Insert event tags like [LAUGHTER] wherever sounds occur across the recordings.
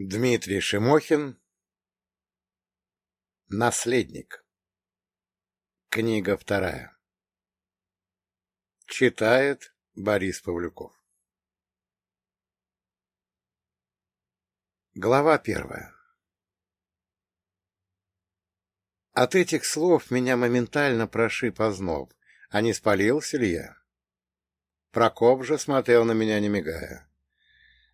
Дмитрий Шимохин. Наследник. Книга вторая. Читает Борис Павлюков. Глава первая. От этих слов меня моментально прошиб озноб, а не спалился ли я? Прокоп же смотрел на меня, не мигая.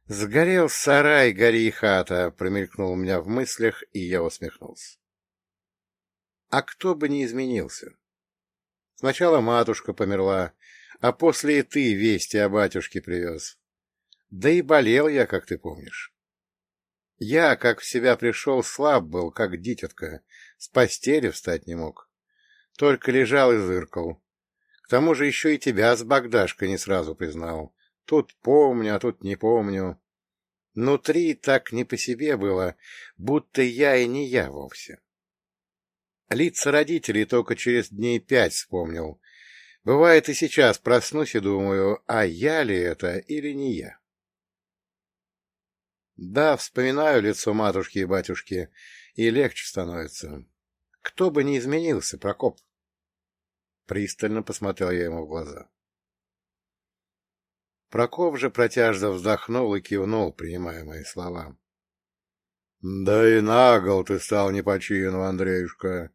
«Сгорел сарай, гори хата!» — промелькнул у меня в мыслях, и я усмехнулся. А кто бы не изменился? Сначала матушка померла, а после и ты вести о батюшке привез. Да и болел я, как ты помнишь. Я, как в себя пришел, слаб был, как дитятка, с постели встать не мог. Только лежал и зыркал. К тому же еще и тебя с Богдашкой не сразу признал. Тут помню, а тут не помню. Внутри так не по себе было, будто я и не я вовсе. Лица родителей только через дней пять вспомнил. Бывает и сейчас проснусь и думаю, а я ли это или не я? Да, вспоминаю лицо матушки и батюшки, и легче становится. Кто бы ни изменился, Прокоп. Пристально посмотрел я ему в глаза. Прокоп же протяжно вздохнул и кивнул, принимая мои слова. — Да и нагл ты стал не Андреюшка.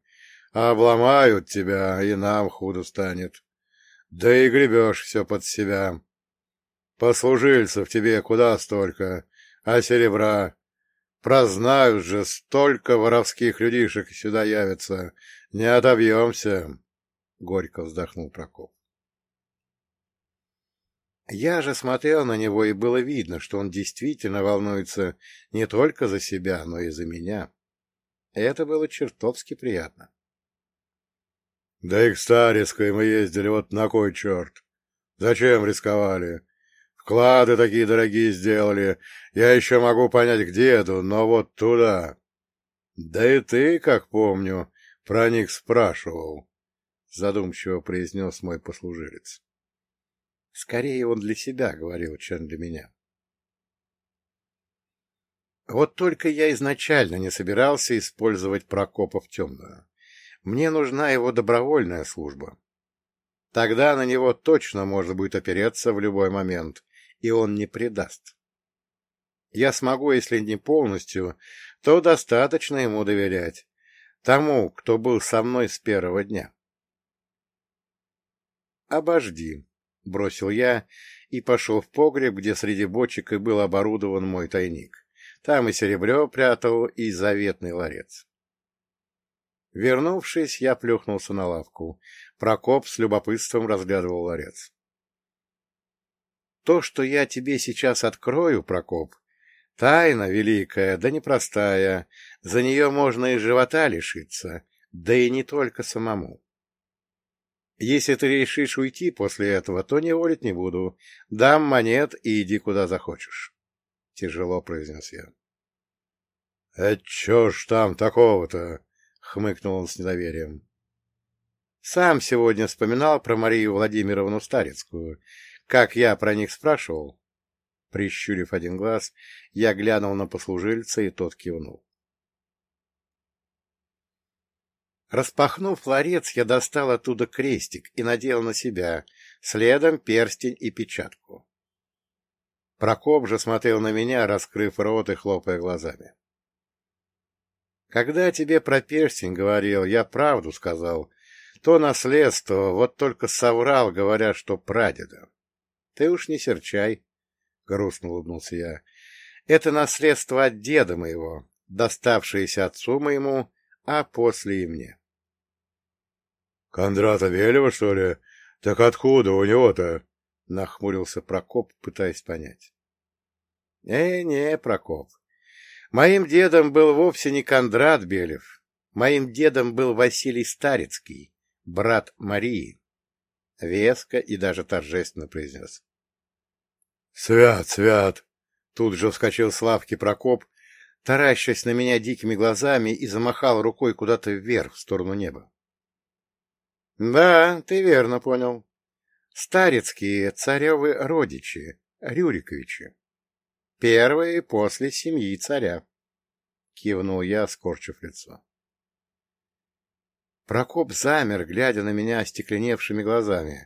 Обломают тебя, и нам худо станет. Да и гребешь все под себя. Послужильцев тебе куда столько, а серебра... Прознают же, столько воровских людишек сюда явится. Не отобьемся, — горько вздохнул Прокоп. Я же смотрел на него, и было видно, что он действительно волнуется не только за себя, но и за меня. Это было чертовски приятно. — Да и к Старецкой мы ездили вот на кой черт. Зачем рисковали? Вклады такие дорогие сделали. Я еще могу понять, где это, но вот туда. Да и ты, как помню, про них спрашивал, — задумчиво произнес мой послужилец. Скорее он для себя говорил, чем для меня. Вот только я изначально не собирался использовать Прокопа в темную. Мне нужна его добровольная служба. Тогда на него точно можно будет опереться в любой момент, и он не предаст. Я смогу, если не полностью, то достаточно ему доверять. Тому, кто был со мной с первого дня. Обожди, — бросил я и пошел в погреб, где среди бочек и был оборудован мой тайник. Там и серебро прятал, и заветный ларец. Вернувшись, я плюхнулся на лавку. Прокоп с любопытством разглядывал ларец. — То, что я тебе сейчас открою, Прокоп, тайна великая, да непростая, за нее можно и живота лишиться, да и не только самому. Если ты решишь уйти после этого, то не волить не буду. Дам монет и иди куда захочешь. Тяжело произнес я. — Это чё ж там такого-то? — хмыкнул он с недоверием. Сам сегодня вспоминал про Марию Владимировну Старецкую. Как я про них спрашивал? Прищурив один глаз, я глянул на послужильца, и тот кивнул. Распахнув ларец, я достал оттуда крестик и надел на себя, следом перстень и печатку. Прокоп же смотрел на меня, раскрыв рот и хлопая глазами. Когда тебе про перстень говорил, я правду сказал. То наследство, вот только соврал, говоря, что прадеда. Ты уж не серчай, — грустно улыбнулся я. Это наследство от деда моего, доставшееся отцу моему, а после и мне. — Кондрата Велева, что ли? Так откуда у него-то? — нахмурился Прокоп, пытаясь понять. «Э, — не, Прокоп. Моим дедом был вовсе не Кондрат Белев. Моим дедом был Василий Старецкий, брат Марии. Веско и даже торжественно произнес. — Свят, свят! Тут же вскочил с лавки Прокоп, таращась на меня дикими глазами и замахал рукой куда-то вверх, в сторону неба. Да, ты верно понял. Старецкие царевы родичи, Рюриковичи. Первые после семьи царя. Кивнул я, скорчив лицо. Прокоп замер, глядя на меня остекленевшими глазами,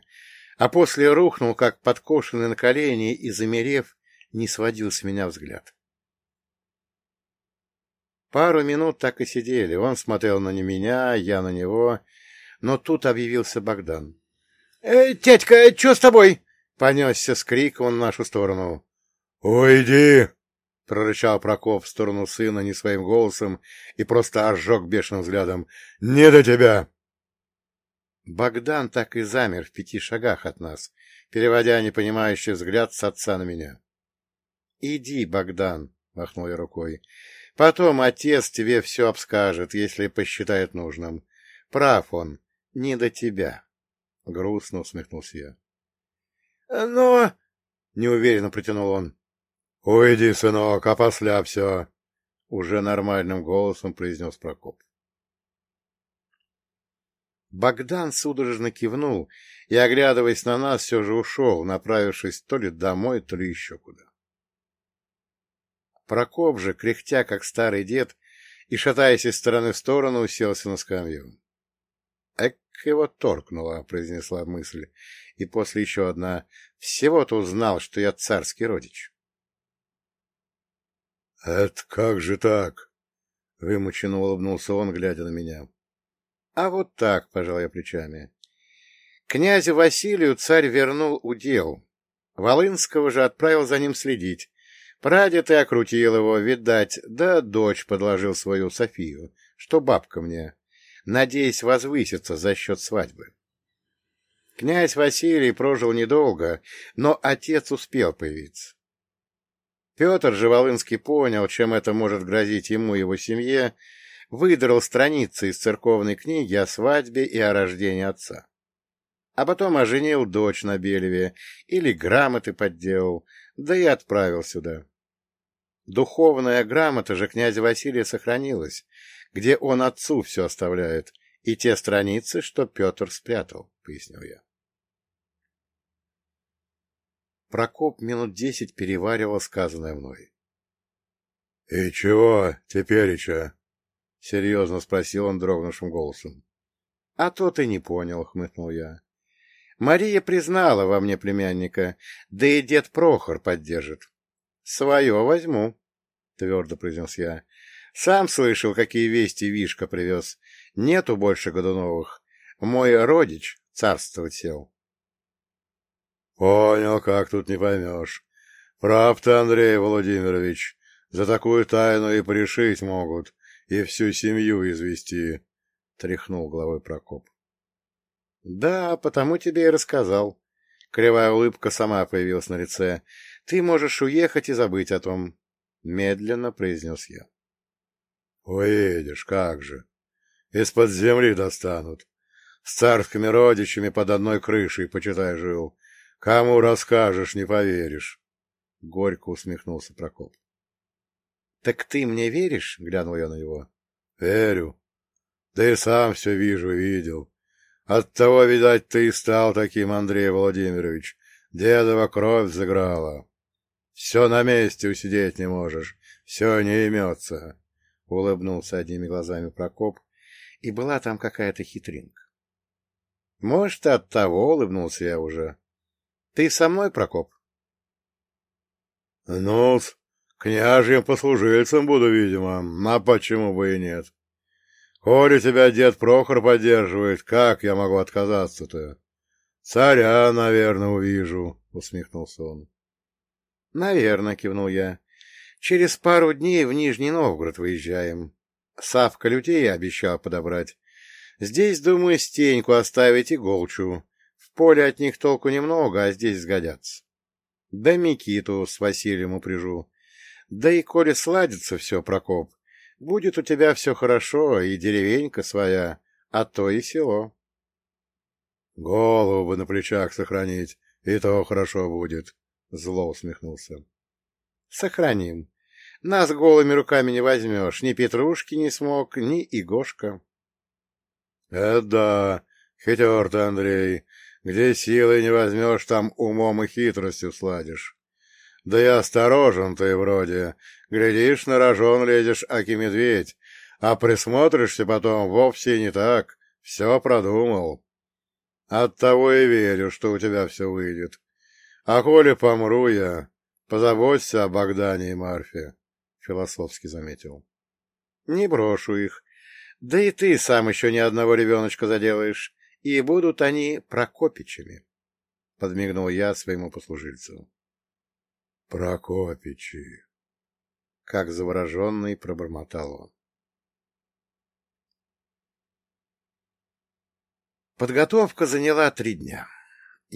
а после рухнул, как подкошенный на колени, и, замерев, не сводил с меня взгляд. Пару минут так и сидели. Он смотрел на меня, я на него. Но тут объявился Богдан. «Э, — Тетька, что с тобой? — понесся с криком в нашу сторону. — Уйди! — прорычал Прокоп в сторону сына не своим голосом и просто ожег бешеным взглядом. — Не до тебя! Богдан так и замер в пяти шагах от нас, переводя непонимающий взгляд с отца на меня. — Иди, Богдан, — махнул я рукой. — Потом отец тебе все обскажет, если посчитает нужным. Прав он, не до тебя. Грустно усмехнулся я. — Но... — неуверенно протянул он. — Уйди, сынок, а после все. Уже нормальным голосом произнес Прокоп. Богдан судорожно кивнул и, оглядываясь на нас, все же ушел, направившись то ли домой, то ли еще куда. Прокоп же, кряхтя, как старый дед, и, шатаясь из стороны в сторону, уселся на скамью. — Эк его торкнула, — произнесла мысль, и после еще одна. — Всего-то узнал, что я царский родич. — Это как же так? — вымученно улыбнулся он, глядя на меня. А вот так, пожал я плечами. Князю Василию царь вернул удел. Волынского же отправил за ним следить. Прадед и окрутил его, видать, да дочь подложил свою Софию, что бабка мне, надеясь возвыситься за счет свадьбы. Князь Василий прожил недолго, но отец успел появиться. Петр же Волынский понял, чем это может грозить ему и его семье, выдрал страницы из церковной книги о свадьбе и о рождении отца. А потом оженил дочь на Белеве или грамоты подделал, да и отправил сюда. Духовная грамота же князя Василия сохранилась, где он отцу все оставляет, и те страницы, что Петр спрятал, — пояснил я. Прокоп минут десять переваривал сказанное мной. — И чего теперь-че? — серьезно спросил он дрогнувшим голосом. — А то ты не понял, — хмыкнул я. Мария признала во мне племянника, да и дед Прохор поддержит. — Свое возьму, — твердо произнес я. — Сам слышал, какие вести Вишка привез. Нету больше Годуновых. Мой родич царствовать сел. — Понял, как тут не поймешь. Прав ты, Андрей Владимирович. За такую тайну и пришить могут и всю семью извести, — тряхнул головой Прокоп. — Да, потому тебе и рассказал. Кривая улыбка сама появилась на лице. — Ты можешь уехать и забыть о том, — медленно произнес я. — Уедешь, как же. Из-под земли достанут. С царскими родичами под одной крышей, почитай, жил. Кому расскажешь, не поверишь. Горько усмехнулся Прокоп. Так ты мне веришь? — глянул я на него. — Верю. Да и сам все вижу и видел. Оттого, видать, ты и стал таким, Андрей Владимирович. Дедова кровь заграла. Все на месте усидеть не можешь, все не имется. Улыбнулся одними глазами Прокоп, и была там какая-то хитринка. Может, от того улыбнулся я уже. Ты со мной, Прокоп? — Ну-с, Княжьим послужильцем буду, видимо, а почему бы и нет? Коли тебя дед Прохор поддерживает, как я могу отказаться-то? Царя, наверное, увижу, — усмехнулся он. — Наверное, — кивнул я. — Через пару дней в Нижний Новгород выезжаем. Савка людей обещал подобрать. Здесь, думаю, стеньку оставить и голчу. В поле от них толку немного, а здесь сгодятся. Да Микиту с Василием упряжу. Да и коли сладится все, Прокоп, будет у тебя все хорошо, и деревенька своя, а то и село. Голову бы на плечах сохранить, и то хорошо будет, — зло усмехнулся. Сохраним. Нас голыми руками не возьмешь, ни Петрушки не смог, ни Игошка. — Это да, хитер ты, Андрей, где силой не возьмешь, там умом и хитростью сладишь. Да и осторожен ты вроде. Глядишь, на рожон лезешь, аки медведь, а присмотришься потом вовсе не так. Все продумал. Оттого и верю, что у тебя все выйдет. А коли помру я, позаботься о Богдане и Марфе, — философски заметил. — Не брошу их. Да и ты сам еще ни одного ребеночка заделаешь, и будут они Прокопичами, — подмигнул я своему послужильцу. — Прокопичи! — как завороженный пробормотал он. Подготовка заняла три дня.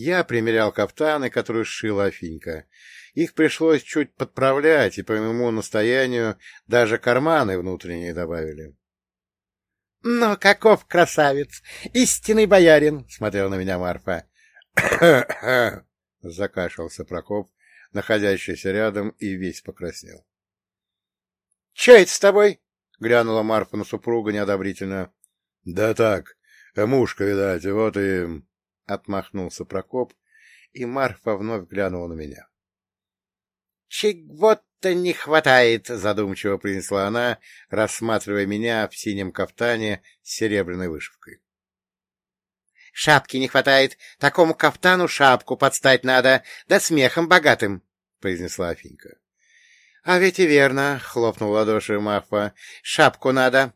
Я примерял кафтаны, которые сшила Афинька. Их пришлось чуть подправлять, и по моему настоянию даже карманы внутренние добавили. — Ну, каков красавец! Истинный боярин! — смотрел на меня Марфа. [COUGHS] — закашлялся Прокоп, находящийся рядом, и весь покраснел. — Че это с тобой? — глянула Марфа на супруга неодобрительно. — Да так, мушка, видать, вот и... — отмахнулся Прокоп, и Марфа вновь глянула на меня. — Чего-то не хватает, — задумчиво принесла она, рассматривая меня в синем кафтане с серебряной вышивкой. — Шапки не хватает. Такому кафтану шапку подстать надо, да смехом богатым, — произнесла Афинька. — А ведь и верно, — хлопнул ладоши Марфа. — Шапку надо.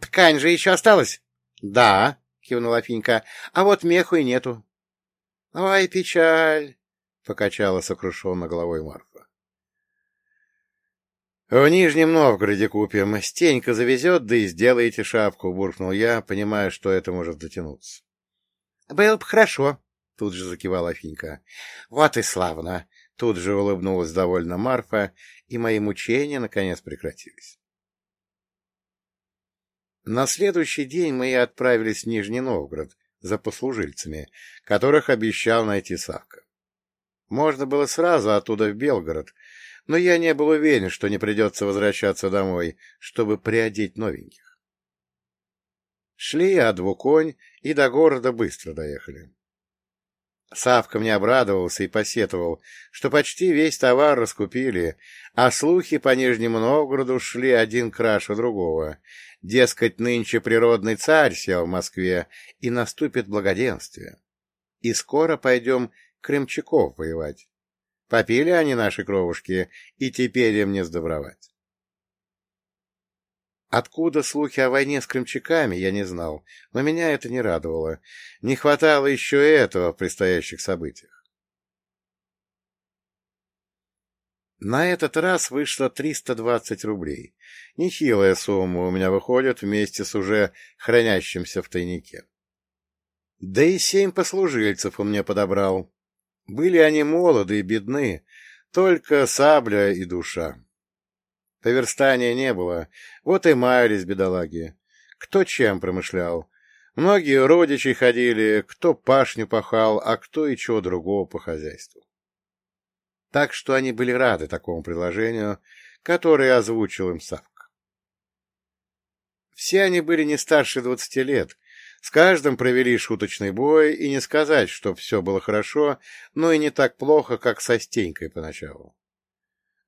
Ткань же еще осталась? — Да, — кивнула Афинька. — А вот меху и нету. — Ой, печаль, — покачала сокрушенно головой Марфа. — В Нижнем Новгороде купим. Стенька завезет, да и сделаете шапку, — буркнул я, понимая, что это может затянуться. — Было бы хорошо, — тут же закивала Афинька. — Вот и славно! — тут же улыбнулась довольно Марфа, и мои мучения наконец прекратились. На следующий день мы и отправились в Нижний Новгород за послужильцами, которых обещал найти Савка. Можно было сразу оттуда в Белгород, но я не был уверен, что не придется возвращаться домой, чтобы приодеть новеньких. Шли а двуконь и до города быстро доехали. Савка мне обрадовался и посетовал, что почти весь товар раскупили, а слухи по Нижнему Новгороду шли один краше другого. Дескать, нынче природный царь сел в Москве, и наступит благоденствие. И скоро пойдем крымчаков воевать. Попили они наши кровушки, и теперь им не сдобровать. Откуда слухи о войне с крымчаками, я не знал, но меня это не радовало. Не хватало еще этого в предстоящих событиях. На этот раз вышло 320 рублей. Нехилая сумма у меня выходит вместе с уже хранящимся в тайнике. Да и семь послужильцев он мне подобрал. Были они молоды и бедны, только сабля и душа. Поверстания не было, вот и маялись бедолаги. Кто чем промышлял. Многие родичи ходили, кто пашню пахал, а кто и чего другого по хозяйству. Так что они были рады такому предложению, которое озвучил им Савка. Все они были не старше двадцати лет, с каждым провели шуточный бой, и не сказать, что все было хорошо, но и не так плохо, как со Стенькой поначалу.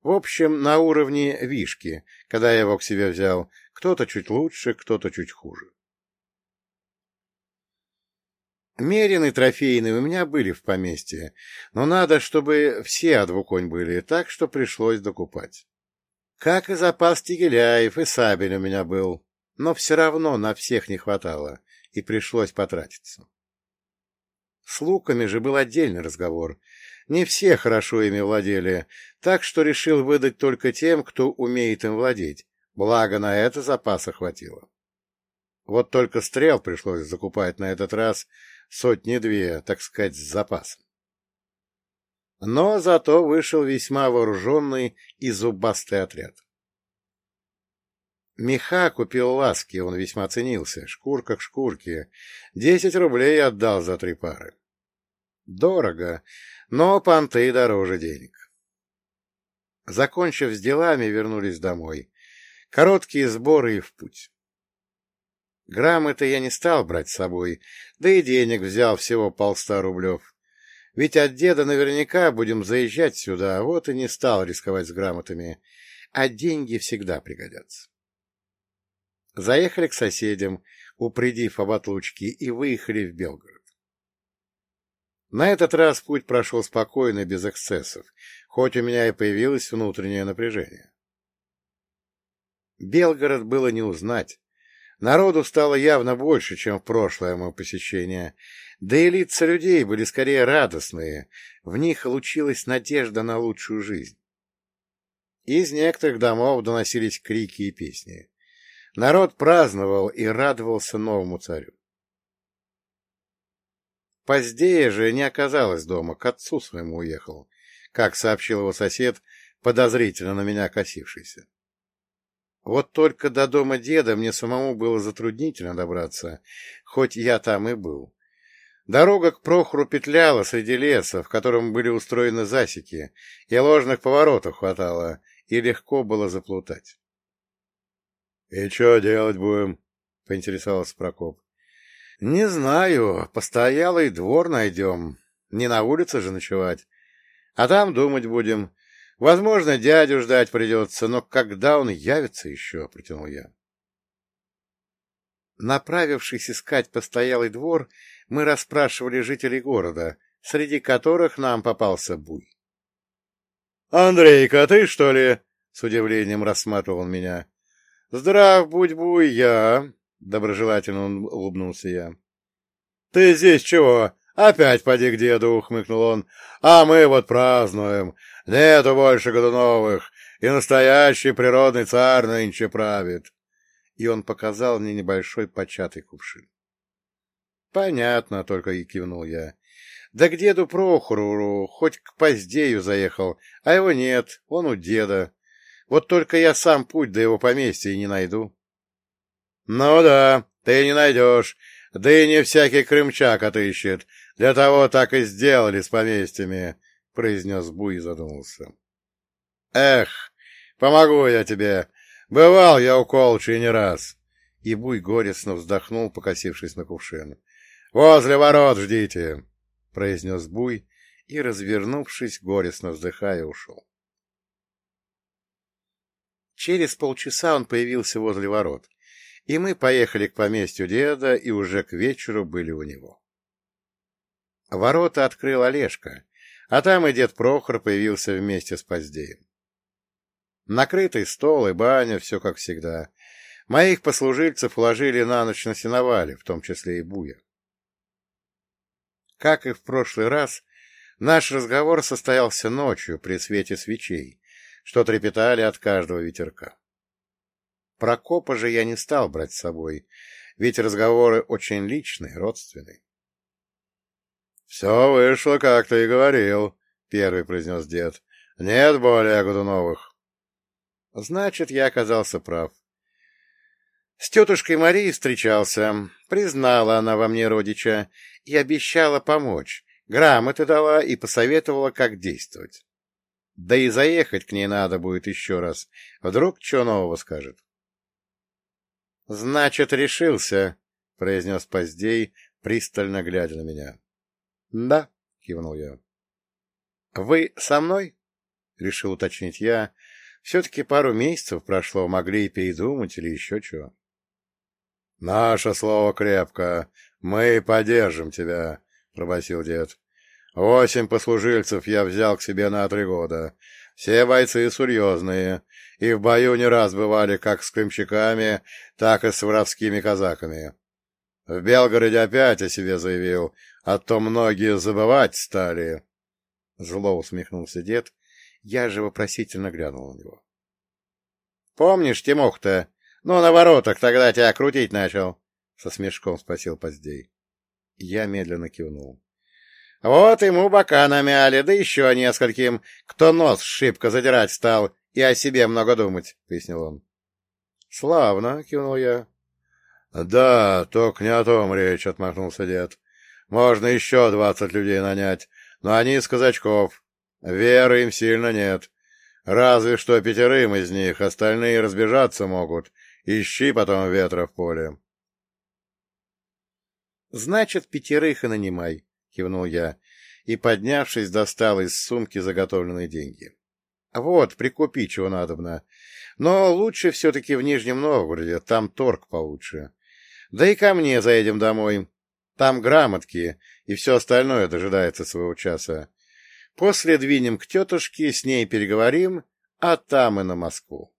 В общем, на уровне вишки, когда я его к себе взял, кто-то чуть лучше, кто-то чуть хуже. Мерины трофейные у меня были в поместье, но надо, чтобы все одвуконь были, так что пришлось докупать. Как и запас тигеляев, и сабель у меня был, но все равно на всех не хватало, и пришлось потратиться. С луками же был отдельный разговор. Не все хорошо ими владели, так что решил выдать только тем, кто умеет им владеть, благо на это запаса хватило. Вот только стрел пришлось закупать на этот раз сотни-две, так сказать, с запасом. Но зато вышел весьма вооруженный и зубастый отряд. Меха купил ласки, он весьма ценился, шкурка к шкурке. Десять рублей отдал за три пары. Дорого, но понты дороже денег. Закончив с делами, вернулись домой. Короткие сборы и в путь. Грамоты я не стал брать с собой, да и денег взял всего полста рублев. Ведь от деда наверняка будем заезжать сюда, вот и не стал рисковать с грамотами. А деньги всегда пригодятся. Заехали к соседям, упредив об отлучке, и выехали в Белгород. На этот раз путь прошел спокойно, без эксцессов, хоть у меня и появилось внутреннее напряжение. Белгород было не узнать. Народу стало явно больше, чем в прошлое мое посещение, да и лица людей были скорее радостные, в них лучилась надежда на лучшую жизнь. Из некоторых домов доносились крики и песни. Народ праздновал и радовался новому царю. Позднее же не оказалось дома, к отцу своему уехал, как сообщил его сосед, подозрительно на меня косившийся. Вот только до дома деда мне самому было затруднительно добраться, хоть я там и был. Дорога к Прохору петляла среди леса, в котором были устроены засеки, и ложных поворотов хватало, и легко было заплутать. — И что делать будем? — поинтересовался Прокоп. — Не знаю, постоялый двор найдем, не на улице же ночевать, а там думать будем, Возможно, дядю ждать придется, но когда он явится еще, — протянул я. Направившись искать постоялый двор, мы расспрашивали жителей города, среди которых нам попался Буй. — Андрейка, ты что ли? — с удивлением рассматривал он меня. — Здрав будь, Буй, я, — доброжелательно улыбнулся я. — Ты здесь чего? Опять поди к деду, — ухмыкнул он. — А мы вот празднуем. Нету больше Годуновых, и настоящий природный царь нынче правит. И он показал мне небольшой початый кувшин. — Понятно, — только и кивнул я. — Да к деду Прохору хоть к Поздею заехал, а его нет, он у деда. Вот только я сам путь до его поместья и не найду. — Ну да, ты не найдешь, да и не всякий крымчак отыщет. Для того так и сделали с поместьями, произнес Буй и задумался. — Эх, помогу я тебе. Бывал я у Колчи не раз. И Буй горестно вздохнул, покосившись на кувшин. — Возле ворот ждите, — произнес Буй и, развернувшись, горестно вздыхая, ушел. Через полчаса он появился возле ворот, и мы поехали к поместью деда и уже к вечеру были у него. Ворота открыл Олежка, а там и дед Прохор появился вместе с Поздеем. Накрытый стол и баня, все как всегда. Моих послужильцев уложили на ночь на сеновале, в том числе и Буя. Как и в прошлый раз, наш разговор состоялся ночью при свете свечей, что трепетали от каждого ветерка. Прокопа же я не стал брать с собой, ведь разговоры очень личные, родственные. — Все вышло, как ты и говорил, — первый произнес дед. — Нет более Годуновых. Значит, я оказался прав. С тетушкой Марией встречался. Признала она во мне родича и обещала помочь. Грамоты дала и посоветовала, как действовать. Да и заехать к ней надо будет еще раз. Вдруг что нового скажет. — Значит, решился, — произнес Поздей, пристально глядя на меня. — Да, — кивнул я. — Вы со мной? — решил уточнить я. Все-таки пару месяцев прошло, могли и передумать или еще чего. — Наше слово крепко. Мы поддержим тебя, — пробасил дед. — Восемь послужильцев я взял к себе на три года. Все бойцы серьезные, и в бою не раз бывали как с крымчаками, так и с воровскими казаками. В Белгороде опять о себе заявил, а то многие забывать стали. Зло усмехнулся дед. Я же вопросительно глянул на него. — Помнишь, Тимух-то? Ну, на воротах тогда тебя крутить начал, — со смешком спросил Поздей. Я медленно кивнул. — Вот ему бока намяли, да еще нескольким, кто нос шибко задирать стал и о себе много думать, — пояснил он. — Славно, — кивнул я. — Да, только не о том речь, — отмахнулся дед. Можно еще двадцать людей нанять, но они из казачков. Веры им сильно нет. Разве что пятерым из них, остальные разбежаться могут. Ищи потом ветра в поле. — Значит, пятерых и нанимай, — кивнул я. — и, поднявшись, достал из сумки заготовленные деньги. Вот, прикупи, чего надобно. Но лучше все-таки в Нижнем Новгороде, там торг получше. Да и ко мне заедем домой. Там грамотки, и все остальное дожидается своего часа. После двинем к тетушке, с ней переговорим, а там и на Москву.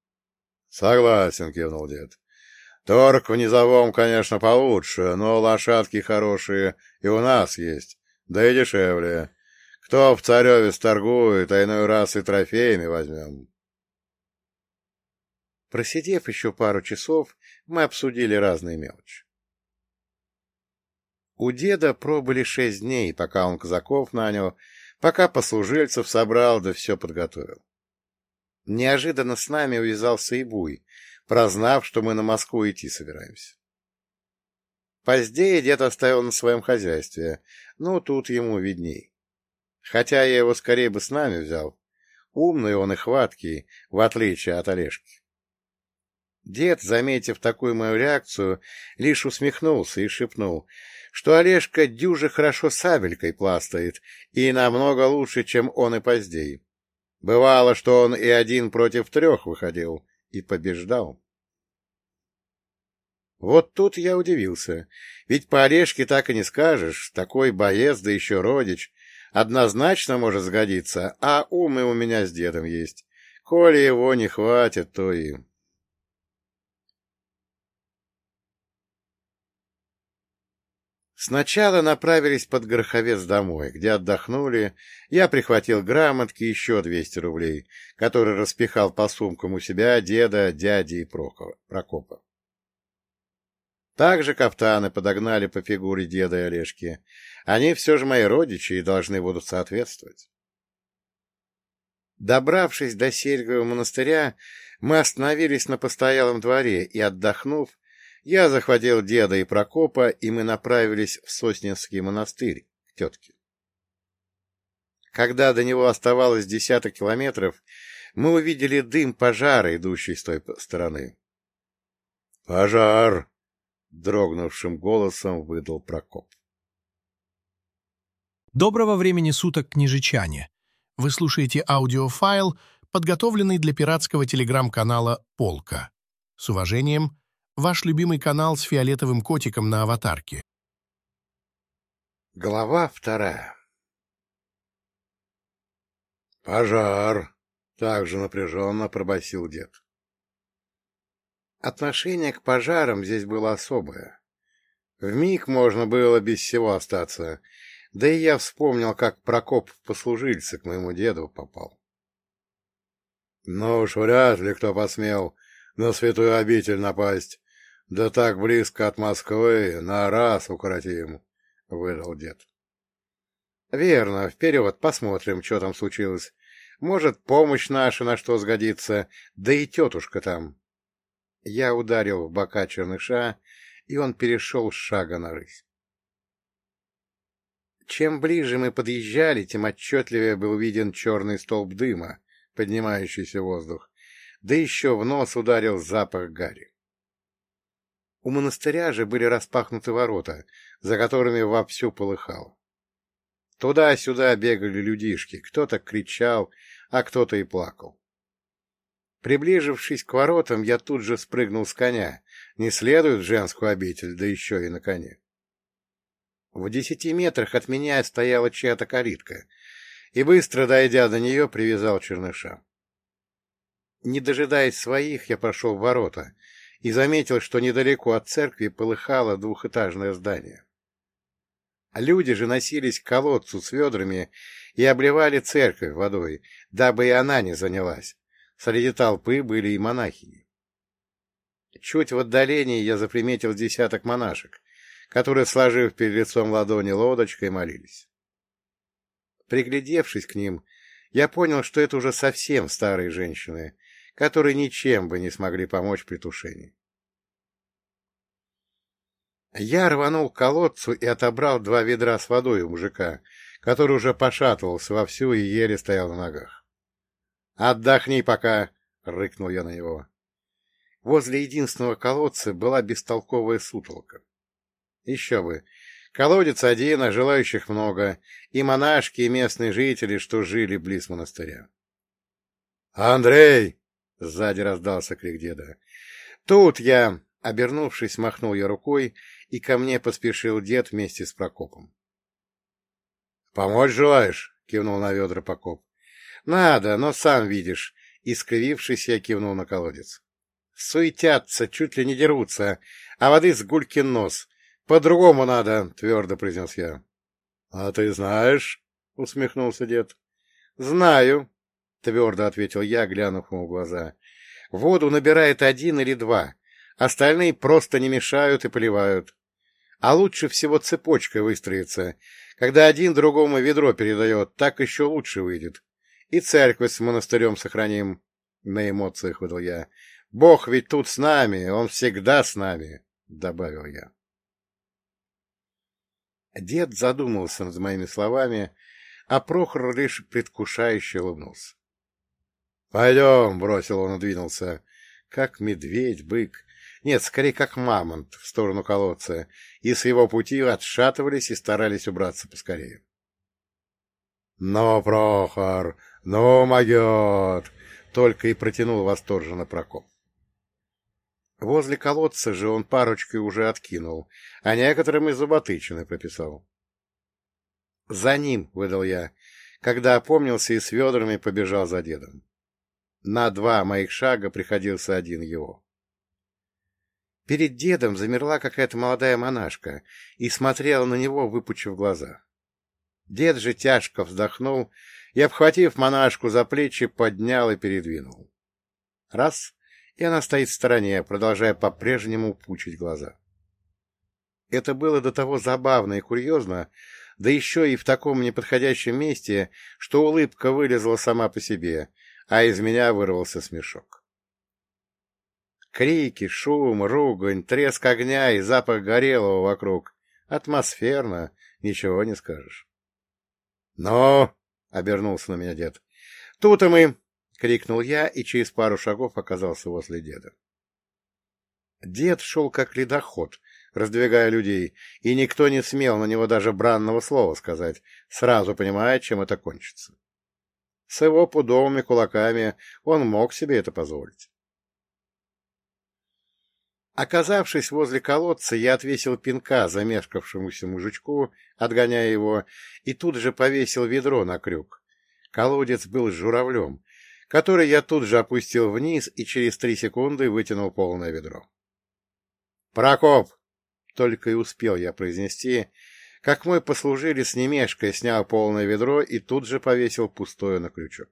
— Согласен, — кивнул дед. — Торг в Низовом, конечно, получше, но лошадки хорошие и у нас есть, да и дешевле. Кто в Цареве торгует, а иной раз и трофеями возьмем. Просидев еще пару часов, мы обсудили разные мелочи. У деда пробыли шесть дней, пока он казаков нанял, пока послужильцев собрал да все подготовил. Неожиданно с нами увязался и Буй, прознав, что мы на Москву идти собираемся. Позднее дед оставил на своем хозяйстве, но тут ему видней. Хотя я его скорее бы с нами взял. Умный он и хваткий, в отличие от Олежки. Дед, заметив такую мою реакцию, лишь усмехнулся и шепнул, что Олежка дюже хорошо сабелькой пластает, и намного лучше, чем он и поздей. Бывало, что он и один против трех выходил и побеждал. Вот тут я удивился, ведь по Олежке так и не скажешь, такой боец, да еще родич, однозначно может сгодиться, а ум и у меня с дедом есть. Коли его не хватит, то и... Сначала направились под Гороховец домой, где отдохнули. Я прихватил грамотки еще двести рублей, которые распихал по сумкам у себя деда, дяди и Прокопа. Также каптаны подогнали по фигуре деда и Олежки. Они все же мои родичи и должны будут соответствовать. Добравшись до Сельгового монастыря, мы остановились на постоялом дворе и, отдохнув, я захватил деда и Прокопа, и мы направились в Сосненский монастырь к тетке. Когда до него оставалось десяток километров, мы увидели дым пожара, идущий с той стороны. — Пожар! дрогнувшим голосом выдал Прокоп. Доброго времени суток, княжичане! Вы слушаете аудиофайл, подготовленный для пиратского телеграм-канала «Полка». С уважением, ваш любимый канал с фиолетовым котиком на аватарке. Глава вторая «Пожар!» — также напряженно пробасил дед. Отношение к пожарам здесь было особое. В миг можно было без всего остаться, да и я вспомнил, как Прокоп в к моему деду попал. Ну уж вряд ли кто посмел на святую обитель напасть, да так близко от Москвы, на раз укоротим, — выдал дед. — Верно, вперед, посмотрим, что там случилось. Может, помощь наша на что сгодится, да и тетушка там. Я ударил в бока черныша, и он перешел с шага на рысь. Чем ближе мы подъезжали, тем отчетливее был виден черный столб дыма, поднимающийся в воздух, да еще в нос ударил запах гари. У монастыря же были распахнуты ворота, за которыми вовсю полыхало. Туда-сюда бегали людишки, кто-то кричал, а кто-то и плакал. Приближившись к воротам, я тут же спрыгнул с коня. Не следует в женскую обитель, да еще и на коне. В десяти метрах от меня стояла чья-то калитка, и, быстро дойдя до нее, привязал черныша. Не дожидаясь своих, я прошел в ворота и заметил, что недалеко от церкви полыхало двухэтажное здание. Люди же носились к колодцу с ведрами и обливали церковь водой, дабы и она не занялась, Среди толпы были и монахини. Чуть в отдалении я заприметил десяток монашек, которые, сложив перед лицом ладони лодочкой, молились. Приглядевшись к ним, я понял, что это уже совсем старые женщины, которые ничем бы не смогли помочь при тушении. Я рванул к колодцу и отобрал два ведра с водой у мужика, который уже пошатывался вовсю и еле стоял на ногах. «Отдохни пока!» — рыкнул я на него. Возле единственного колодца была бестолковая сутолка. Еще бы, Колодец один, а желающих много, и монашки, и местные жители, что жили близ монастыря. «Андрей!» — сзади раздался крик деда. «Тут я!» — обернувшись, махнул я рукой, и ко мне поспешил дед вместе с Прокопом. «Помочь желаешь?» — кивнул на ведра Прокоп. «Надо, но сам видишь». И, скривившись, я кивнул на колодец. «Суетятся, чуть ли не дерутся, а воды с гулькин нос. По-другому надо», — твердо произнес я. «А ты знаешь?» — усмехнулся дед. «Знаю», — твердо ответил я, глянув ему в глаза. «Воду набирает один или два, остальные просто не мешают и поливают. А лучше всего цепочкой выстроиться. Когда один другому ведро передает, так еще лучше выйдет. И церковь с монастырем сохраним. На эмоциях выдал я. Бог ведь тут с нами, он всегда с нами, добавил я. Дед задумался над моими словами, а Прохор лишь предвкушающе улыбнулся. — Пойдем, — бросил он и двинулся, как медведь, бык, нет, скорее как мамонт в сторону колодца, и с его пути отшатывались и старались убраться поскорее. — Ну, Прохор, ну, могет! — только и протянул восторженно Прокоп. Возле колодца же он парочкой уже откинул, а некоторым и зуботычины прописал. — За ним, — выдал я, когда опомнился и с ведрами побежал за дедом. На два моих шага приходился один его. Перед дедом замерла какая-то молодая монашка и смотрела на него, выпучив глаза. Дед же тяжко вздохнул и, обхватив монашку за плечи, поднял и передвинул. Раз — и она стоит в стороне, продолжая по-прежнему пучить глаза. Это было до того забавно и курьезно, да еще и в таком неподходящем месте, что улыбка вылезла сама по себе, а из меня вырвался смешок. Крики, шум, ругань, треск огня и запах горелого вокруг. Атмосферно, ничего не скажешь. — Но! — обернулся на меня дед. — Тут и мы! — крикнул я и через пару шагов оказался возле деда. Дед шел как ледоход, раздвигая людей, и никто не смел на него даже бранного слова сказать, сразу понимая, чем это кончится. С его пудовыми кулаками он мог себе это позволить. Оказавшись возле колодца, я отвесил пинка замешкавшемуся мужичку, отгоняя его, и тут же повесил ведро на крюк. Колодец был с журавлем, который я тут же опустил вниз и через три секунды вытянул полное ведро. «Прокоп!» — только и успел я произнести, как мой послужилец немешкой снял полное ведро и тут же повесил пустое на крючок.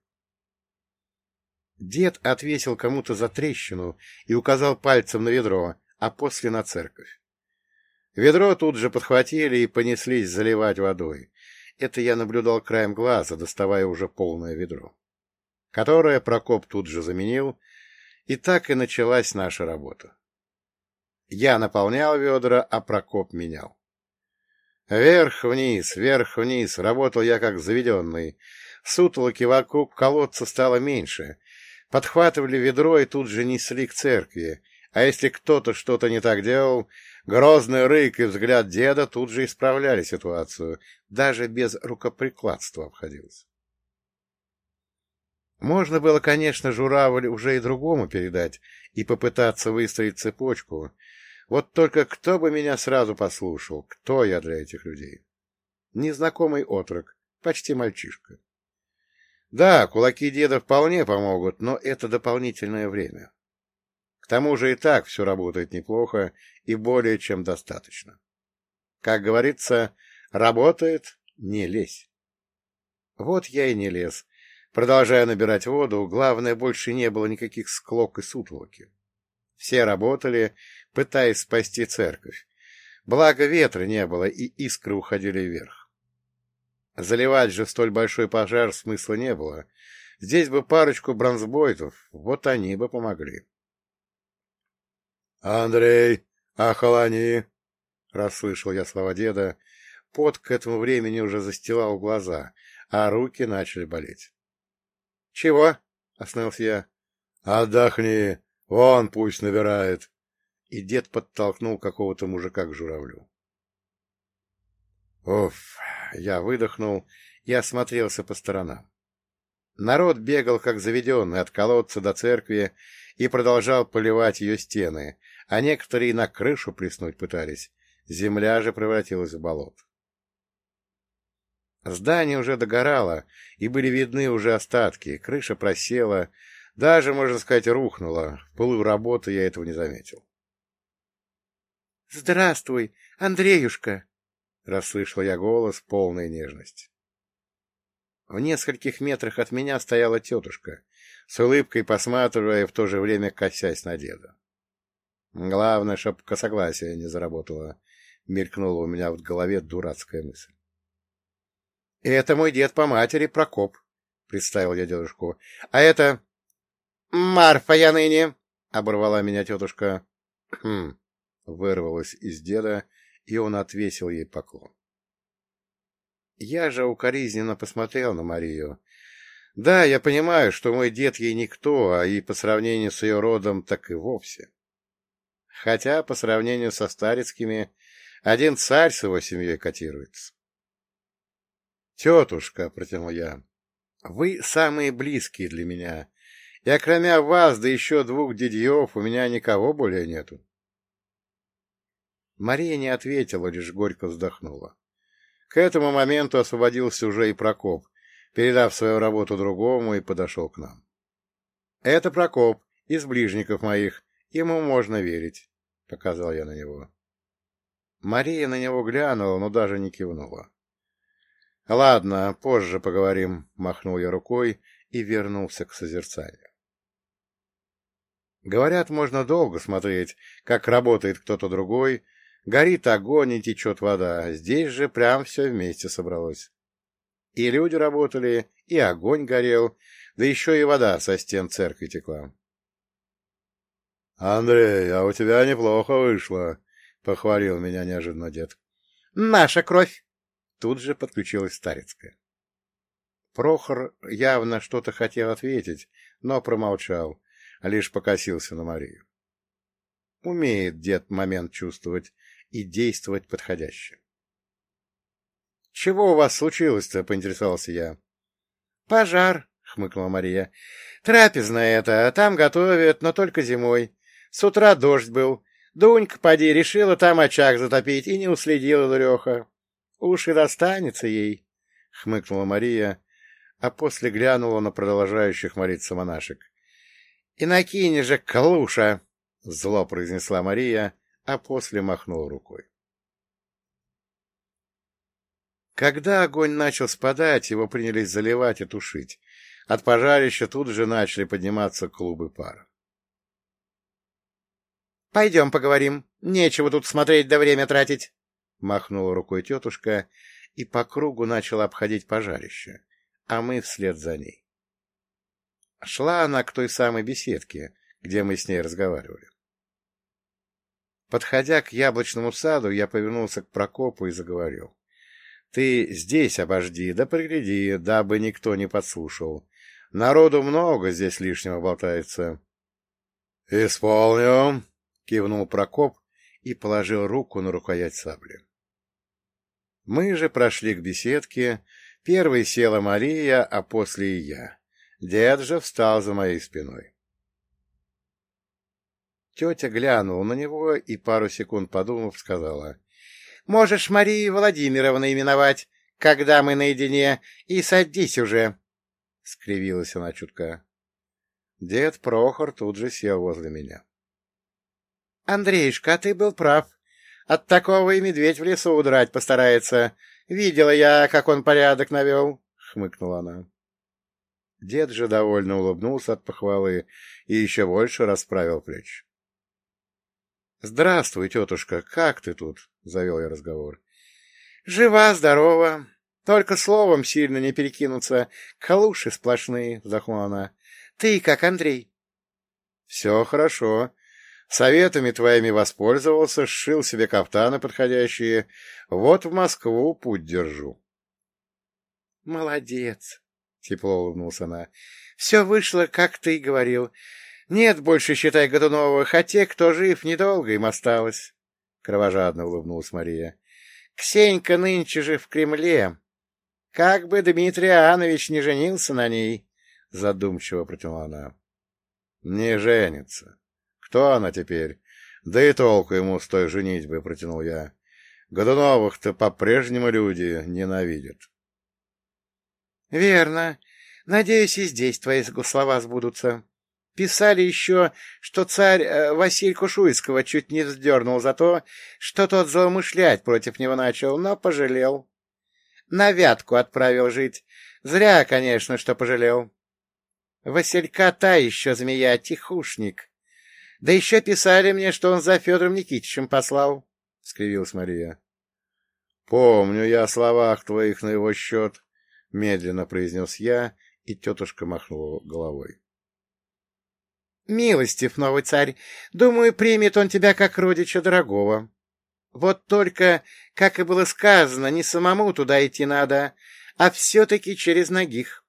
Дед отвесил кому-то за трещину и указал пальцем на ведро, а после на церковь. Ведро тут же подхватили и понеслись заливать водой. Это я наблюдал краем глаза, доставая уже полное ведро, которое Прокоп тут же заменил, и так и началась наша работа. Я наполнял ведра, а Прокоп менял. Вверх-вниз, вверх-вниз, работал я как заведенный. Сутолоки вокруг колодца стало меньше, подхватывали ведро и тут же несли к церкви, а если кто-то что-то не так делал, грозный рык и взгляд деда тут же исправляли ситуацию, даже без рукоприкладства обходилось. Можно было, конечно, журавль уже и другому передать и попытаться выстроить цепочку. Вот только кто бы меня сразу послушал, кто я для этих людей? Незнакомый отрок, почти мальчишка. Да, кулаки деда вполне помогут, но это дополнительное время. К тому же и так все работает неплохо и более чем достаточно. Как говорится, работает — не лезь. Вот я и не лез. Продолжая набирать воду, главное, больше не было никаких склок и сутолоки. Все работали, пытаясь спасти церковь. Благо ветра не было, и искры уходили вверх. Заливать же столь большой пожар смысла не было. Здесь бы парочку бронзбойтов, вот они бы помогли. — Андрей, охолони! — расслышал я слова деда. Пот к этому времени уже застилал глаза, а руки начали болеть. — Чего? — остановился я. — Отдохни, вон пусть набирает. И дед подтолкнул какого-то мужика к журавлю. Уф, я выдохнул и осмотрелся по сторонам. Народ бегал, как заведенный, от колодца до церкви и продолжал поливать ее стены, а некоторые на крышу плеснуть пытались. Земля же превратилась в болото. Здание уже догорало, и были видны уже остатки, крыша просела, даже, можно сказать, рухнула. В пылу работы я этого не заметил. — Здравствуй, Андреюшка! — расслышал я голос полной нежности. В нескольких метрах от меня стояла тетушка, с улыбкой посматривая, в то же время косясь на деда. Главное, чтоб косогласие не заработало, мелькнула у меня в голове дурацкая мысль. — Это мой дед по матери Прокоп, — представил я дедушку. — А это... — Марфа я ныне, — оборвала меня тетушка. Хм, вырвалась из деда, и он отвесил ей поклон. Я же укоризненно посмотрел на Марию. Да, я понимаю, что мой дед ей никто, а и по сравнению с ее родом так и вовсе. Хотя по сравнению со старецкими один царь с его семьей котируется. «Тетушка», — протянул я, — «вы самые близкие для меня, и окромя вас, да еще двух дядьев, у меня никого более нету». Мария не ответила, лишь горько вздохнула. К этому моменту освободился уже и Прокоп, передав свою работу другому, и подошел к нам. — Это Прокоп, из ближников моих, ему можно верить, — показал я на него. Мария на него глянула, но даже не кивнула. — Ладно, позже поговорим, — махнул я рукой и вернулся к созерцанию. Говорят, можно долго смотреть, как работает кто-то другой, Горит огонь и течет вода, здесь же прям все вместе собралось. И люди работали, и огонь горел, да еще и вода со стен церкви текла. — Андрей, а у тебя неплохо вышло, — похвалил меня неожиданно дед. — Наша кровь! — тут же подключилась Старецкая. Прохор явно что-то хотел ответить, но промолчал, лишь покосился на Марию. Умеет дед момент чувствовать, и действовать подходяще. — Чего у вас случилось-то? — поинтересовался я. — Пожар, — хмыкнула Мария. — Трапезная это, а там готовят, но только зимой. С утра дождь был. Дунька, поди, решила там очаг затопить и не уследила дуреха. Уж и достанется ей, — хмыкнула Мария, а после глянула на продолжающих молиться монашек. — И накинь же, калуша! — зло произнесла Мария, а после махнул рукой. Когда огонь начал спадать, его принялись заливать и тушить. От пожарища тут же начали подниматься клубы пара. — Пойдем поговорим. Нечего тут смотреть да время тратить. Махнула рукой тетушка и по кругу начала обходить пожарище, а мы вслед за ней. Шла она к той самой беседке, где мы с ней разговаривали. Подходя к яблочному саду, я повернулся к Прокопу и заговорил. — Ты здесь обожди, да пригляди, дабы никто не подслушал. Народу много здесь лишнего болтается. — Исполню, — кивнул Прокоп и положил руку на рукоять сабли. Мы же прошли к беседке. Первой села Мария, а после и я. Дед же встал за моей спиной. Тетя глянула на него и, пару секунд подумав, сказала. — Можешь Марии Владимировны именовать, когда мы наедине, и садись уже. — скривилась она чутка. Дед Прохор тут же сел возле меня. — Андреюшка, ты был прав. От такого и медведь в лесу удрать постарается. Видела я, как он порядок навел, — хмыкнула она. Дед же довольно улыбнулся от похвалы и еще больше расправил плечи. «Здравствуй, тетушка, как ты тут?» — завел я разговор. «Жива, здорова. Только словом сильно не перекинуться. Калуши сплошные», — вздохнула она. «Ты как, Андрей?» «Все хорошо. Советами твоими воспользовался, сшил себе кафтаны подходящие. Вот в Москву путь держу». «Молодец», — тепло улыбнулся она. «Все вышло, как ты и говорил. Нет больше, считай, Годуновых, а те, кто жив, недолго им осталось. Кровожадно улыбнулась Мария. Ксенька нынче же в Кремле. Как бы Дмитрий Иоаннович не женился на ней, — задумчиво протянула она. — Не женится. Кто она теперь? Да и толку ему с той женитьбы, — протянул я. Годуновых-то по-прежнему люди ненавидят. — Верно. Надеюсь, и здесь твои слова сбудутся. Писали еще, что царь э, Василь Кушуйского чуть не вздернул за то, что тот злоумышлять против него начал, но пожалел. На вятку отправил жить. Зря, конечно, что пожалел. Василька та еще змея, тихушник. Да еще писали мне, что он за Федором Никитичем послал, — скривилась Мария. — Помню я о словах твоих на его счет, — медленно произнес я, и тетушка махнула головой. — Милостив, новый царь, думаю, примет он тебя как родича дорогого. Вот только, как и было сказано, не самому туда идти надо, а все-таки через ногих.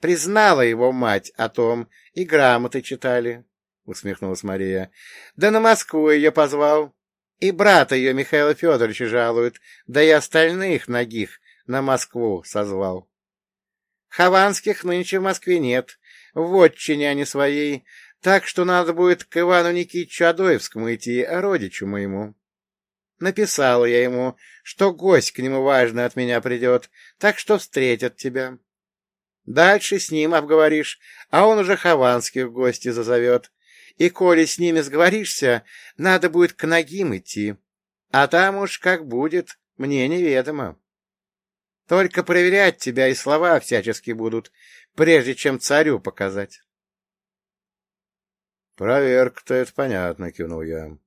Признала его мать о том, и грамоты читали, — усмехнулась Мария. — Да на Москву ее позвал. И брата ее Михаила Федоровича жалуют, да и остальных ногих на Москву созвал. Хованских нынче в Москве нет, в отчине они своей, так что надо будет к Ивану Никитичу Адоевскому идти, родичу моему. Написал я ему, что гость к нему важный от меня придет, так что встретят тебя. Дальше с ним обговоришь, а он уже Хованских в гости зазовет. И коли с ними сговоришься, надо будет к ногим идти. А там уж как будет, мне неведомо. Только проверять тебя и слова всячески будут, прежде чем царю показать. — Проверка-то это понятно, — кивнул я.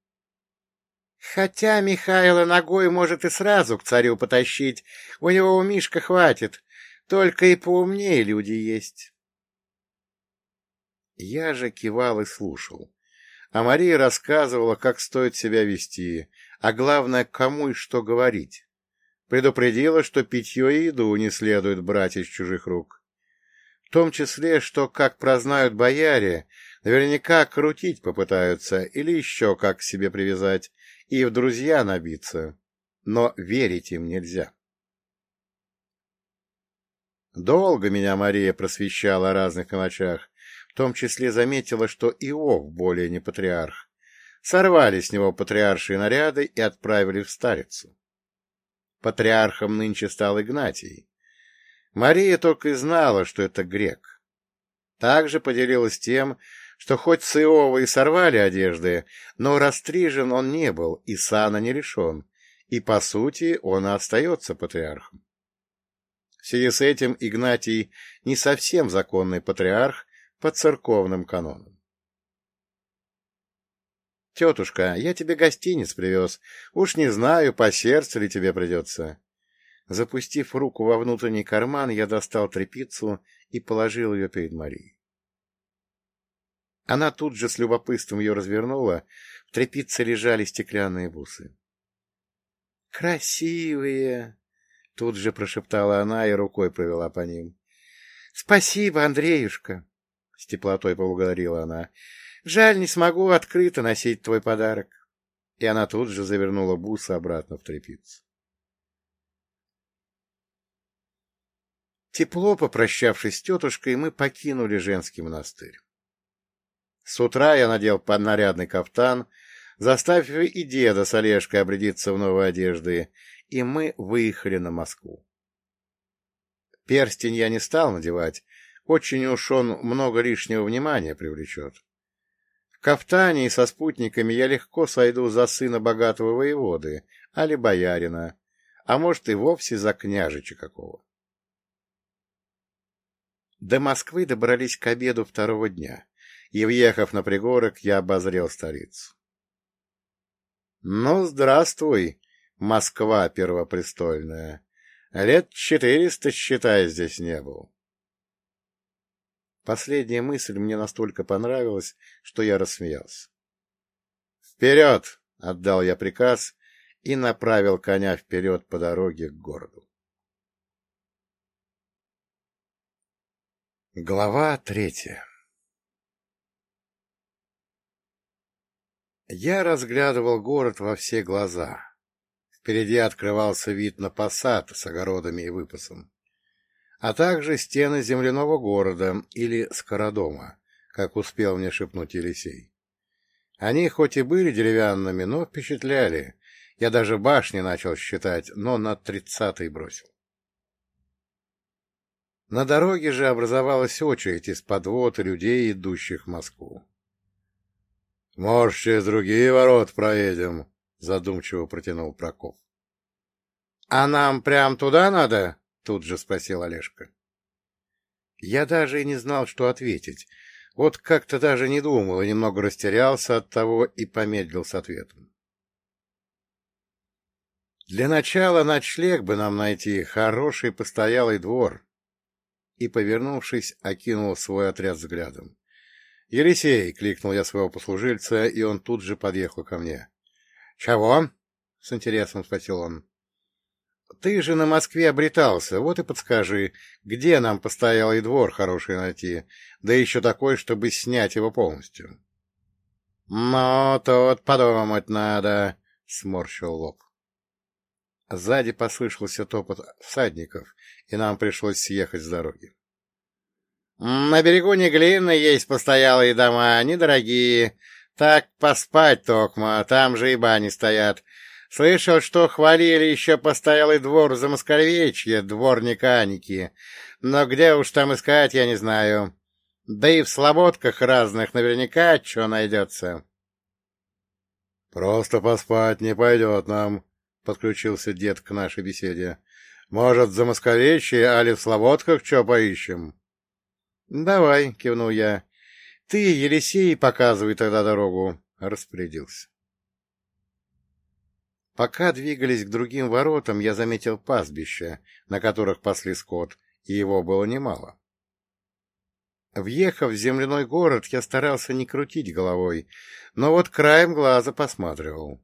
— Хотя Михаила ногой может и сразу к царю потащить, у него у Мишка хватит, только и поумнее люди есть. Я же кивал и слушал. А Мария рассказывала, как стоит себя вести, а главное, кому и что говорить. Предупредила, что питье и еду не следует брать из чужих рук. Том числе, что, как прознают бояре, наверняка крутить попытаются или еще как к себе привязать и в друзья набиться. Но верить им нельзя. Долго меня Мария просвещала о разных мелочах, в том числе заметила, что Иов более не патриарх. Сорвали с него патриаршие наряды и отправили в старицу. Патриархом нынче стал Игнатий. Мария только и знала, что это грек. Также поделилась тем, что хоть с Иова и сорвали одежды, но растрижен он не был и сана не решен, и, по сути, он и остается патриархом. В связи с этим Игнатий не совсем законный патриарх по церковным канонам. «Тетушка, я тебе гостиниц привез. Уж не знаю, по сердцу ли тебе придется». Запустив руку во внутренний карман, я достал тряпицу и положил ее перед Марией. Она тут же с любопытством ее развернула. В тряпице лежали стеклянные бусы. «Красивые!» — тут же прошептала она и рукой провела по ним. «Спасибо, Андреюшка!» — с теплотой поблагодарила она. Жаль, не смогу открыто носить твой подарок. И она тут же завернула бусы обратно в тряпицу. Тепло попрощавшись с тетушкой, мы покинули женский монастырь. С утра я надел нарядный кафтан, заставив и деда с Олежкой обрядиться в новые одежды, и мы выехали на Москву. Перстень я не стал надевать, очень уж он много лишнего внимания привлечет. В кафтане и со спутниками я легко сойду за сына богатого воеводы, али боярина, а может и вовсе за княжича какого. До Москвы добрались к обеду второго дня, и, въехав на пригорок, я обозрел столицу. Ну, здравствуй, Москва первопрестольная. Лет четыреста, считай, здесь не был. Последняя мысль мне настолько понравилась, что я рассмеялся. «Вперед!» — отдал я приказ и направил коня вперед по дороге к городу. Глава третья Я разглядывал город во все глаза. Впереди открывался вид на посад с огородами и выпасом, а также стены земляного города или скородома, как успел мне шепнуть Елисей. Они хоть и были деревянными, но впечатляли. Я даже башни начал считать, но на тридцатый бросил. На дороге же образовалась очередь из подвод людей, идущих в Москву. — Может, через другие ворот проедем? — задумчиво протянул Прокоп. — А нам прям туда надо? — тут же спросил Олежка. Я даже и не знал, что ответить. Вот как-то даже не думал и немного растерялся от того и помедлил с ответом. Для начала ночлег бы нам найти хороший постоялый двор. И, повернувшись, окинул свой отряд взглядом. — Елисей! — кликнул я своего послужильца, и он тут же подъехал ко мне. — Чего? — с интересом спросил он. — Ты же на Москве обретался, вот и подскажи, где нам постоялый двор хороший найти, да еще такой, чтобы снять его полностью. — Ну, тут подумать надо, — сморщил лоб. Сзади послышался топот всадников, и нам пришлось съехать с дороги. — На берегу Неглины есть постоялые дома, недорогие. Так поспать токмо, там же и бани стоят. Слышал, что хвалили еще постоялый двор за Москальвечье, дворника Аники. Но где уж там искать, я не знаю. Да и в слободках разных наверняка что найдется. — Просто поспать не пойдет нам, — подключился дед к нашей беседе. — Может, за Московечье, али в слободках что поищем? — Давай, — кивнул я. — Ты, Елисей, показывай тогда дорогу, — распорядился. Пока двигались к другим воротам, я заметил пастбища, на которых пасли скот, и его было немало. Въехав в земляной город, я старался не крутить головой, но вот краем глаза посматривал.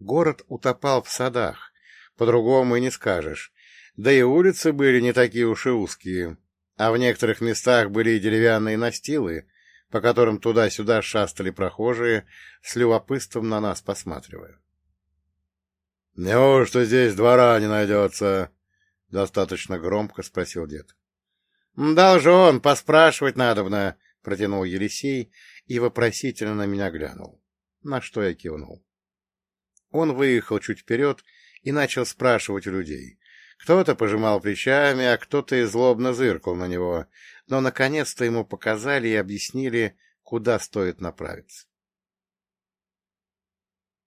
Город утопал в садах, по-другому и не скажешь, да и улицы были не такие уж и узкие, а в некоторых местах были и деревянные настилы, по которым туда-сюда шастали прохожие, с любопытством на нас посматривая. — Неужто здесь двора не найдется? — достаточно громко спросил дед. — Должен, поспрашивать надобно, — протянул Елисей и вопросительно на меня глянул, на что я кивнул. Он выехал чуть вперед и начал спрашивать людей. Кто-то пожимал плечами, а кто-то и злобно зыркал на него, но наконец-то ему показали и объяснили, куда стоит направиться.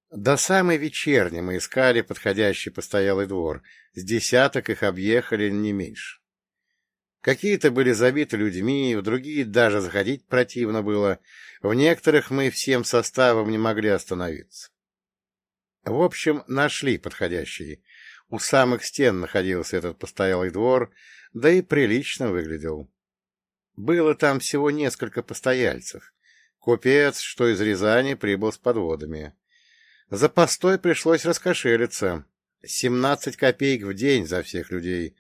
До самой вечерни мы искали подходящий постоялый двор, с десяток их объехали не меньше. Какие-то были забиты людьми, в другие даже заходить противно было, в некоторых мы всем составом не могли остановиться. В общем, нашли подходящий. У самых стен находился этот постоялый двор, да и прилично выглядел. Было там всего несколько постояльцев. Купец, что из Рязани, прибыл с подводами. За постой пришлось раскошелиться. Семнадцать копеек в день за всех людей.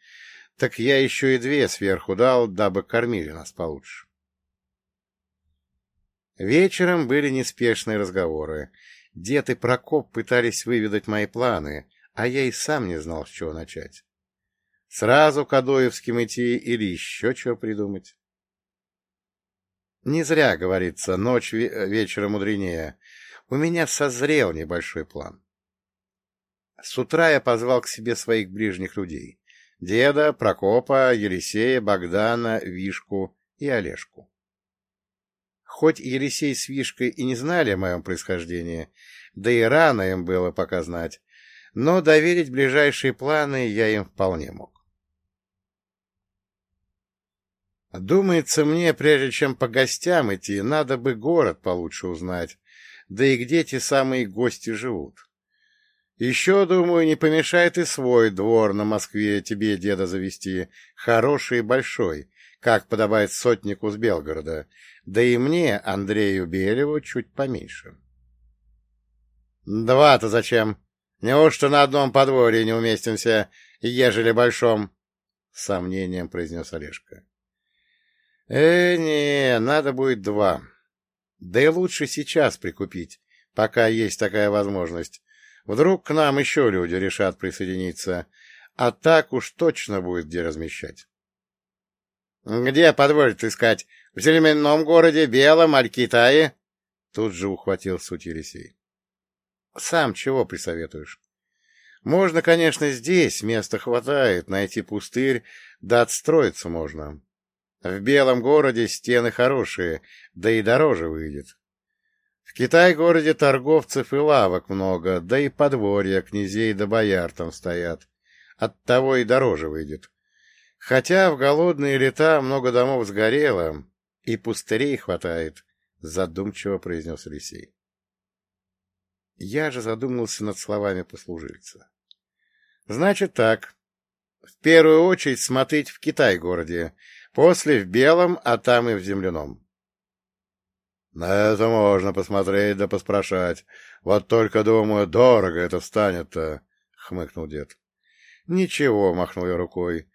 Так я еще и две сверху дал, дабы кормили нас получше. Вечером были неспешные разговоры. Дед и Прокоп пытались выведать мои планы, а я и сам не знал, с чего начать. Сразу к Адоевским идти или еще чего придумать? Не зря говорится, ночь вечера мудренее. У меня созрел небольшой план. С утра я позвал к себе своих ближних людей. Деда, Прокопа, Елисея, Богдана, Вишку и Олежку. Хоть Елисей с Вишкой и не знали о моем происхождении, да и рано им было пока знать, но доверить ближайшие планы я им вполне мог. Думается мне, прежде чем по гостям идти, надо бы город получше узнать, да и где те самые гости живут. Еще, думаю, не помешает и свой двор на Москве тебе, деда, завести, хороший и большой, как подобает сотнику с Белгорода, да и мне, Андрею Белеву, чуть поменьше. — Два-то зачем? Неужто на одном подворье не уместимся, ежели большом? — с сомнением произнес Олежка. — Э, не, надо будет два. Да и лучше сейчас прикупить, пока есть такая возможность. Вдруг к нам еще люди решат присоединиться, а так уж точно будет где размещать. — Где подводит искать? В земляном городе, Белом, Аль-Китае? Тут же ухватил суть Елисей. — Сам чего присоветуешь? Можно, конечно, здесь, места хватает, найти пустырь, да отстроиться можно. В Белом городе стены хорошие, да и дороже выйдет. В Китай-городе торговцев и лавок много, да и подворья князей да бояр там стоят. Оттого и дороже выйдет. Хотя в голодные лета много домов сгорело, и пустырей хватает, — задумчиво произнес Алексей. Я же задумался над словами послужильца. Значит так. В первую очередь смотреть в Китай-городе, после в Белом, а там и в Земляном. На это можно посмотреть да поспрашать. Вот только, думаю, дорого это станет-то, — хмыкнул дед. — Ничего, — махнул я рукой. —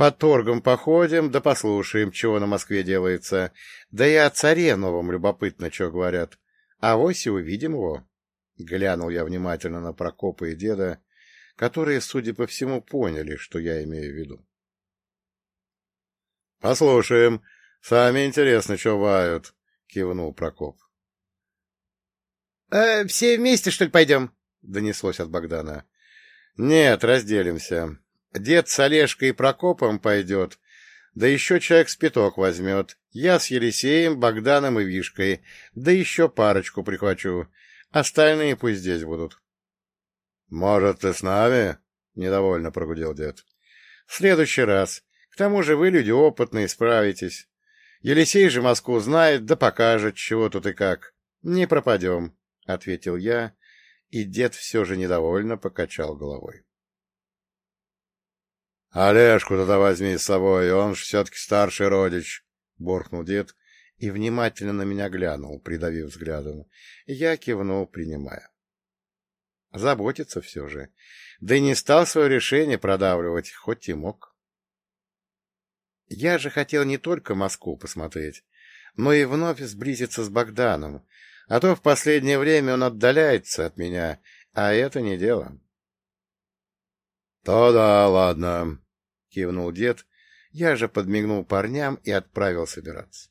По торгам походим, да послушаем, чего на Москве делается. Да и о царе новом любопытно, что говорят. А вось и увидим его. Глянул я внимательно на Прокопа и деда, которые, судя по всему, поняли, что я имею в виду. — Послушаем. Сами интересно, что вают, — кивнул Прокоп. «Э, — Все вместе, что ли, пойдем? — донеслось от Богдана. — Нет, разделимся. Дед с Олежкой и Прокопом пойдет, да еще человек с пяток возьмет. Я с Елисеем, Богданом и Вишкой, да еще парочку прихвачу. Остальные пусть здесь будут. — Может, ты с нами? — недовольно прогудел дед. — В следующий раз. К тому же вы люди опытные, справитесь. Елисей же Москву знает, да покажет, чего тут и как. Не пропадем, — ответил я, и дед все же недовольно покачал головой. — Олежку тогда возьми с собой, он ж все-таки старший родич, — буркнул дед и внимательно на меня глянул, придавив взглядом. Я кивнул, принимая. Заботиться все же. Да и не стал свое решение продавливать, хоть и мог. Я же хотел не только Москву посмотреть, но и вновь сблизиться с Богданом, а то в последнее время он отдаляется от меня, а это не дело. — То да, ладно, — кивнул дед. Я же подмигнул парням и отправил собираться.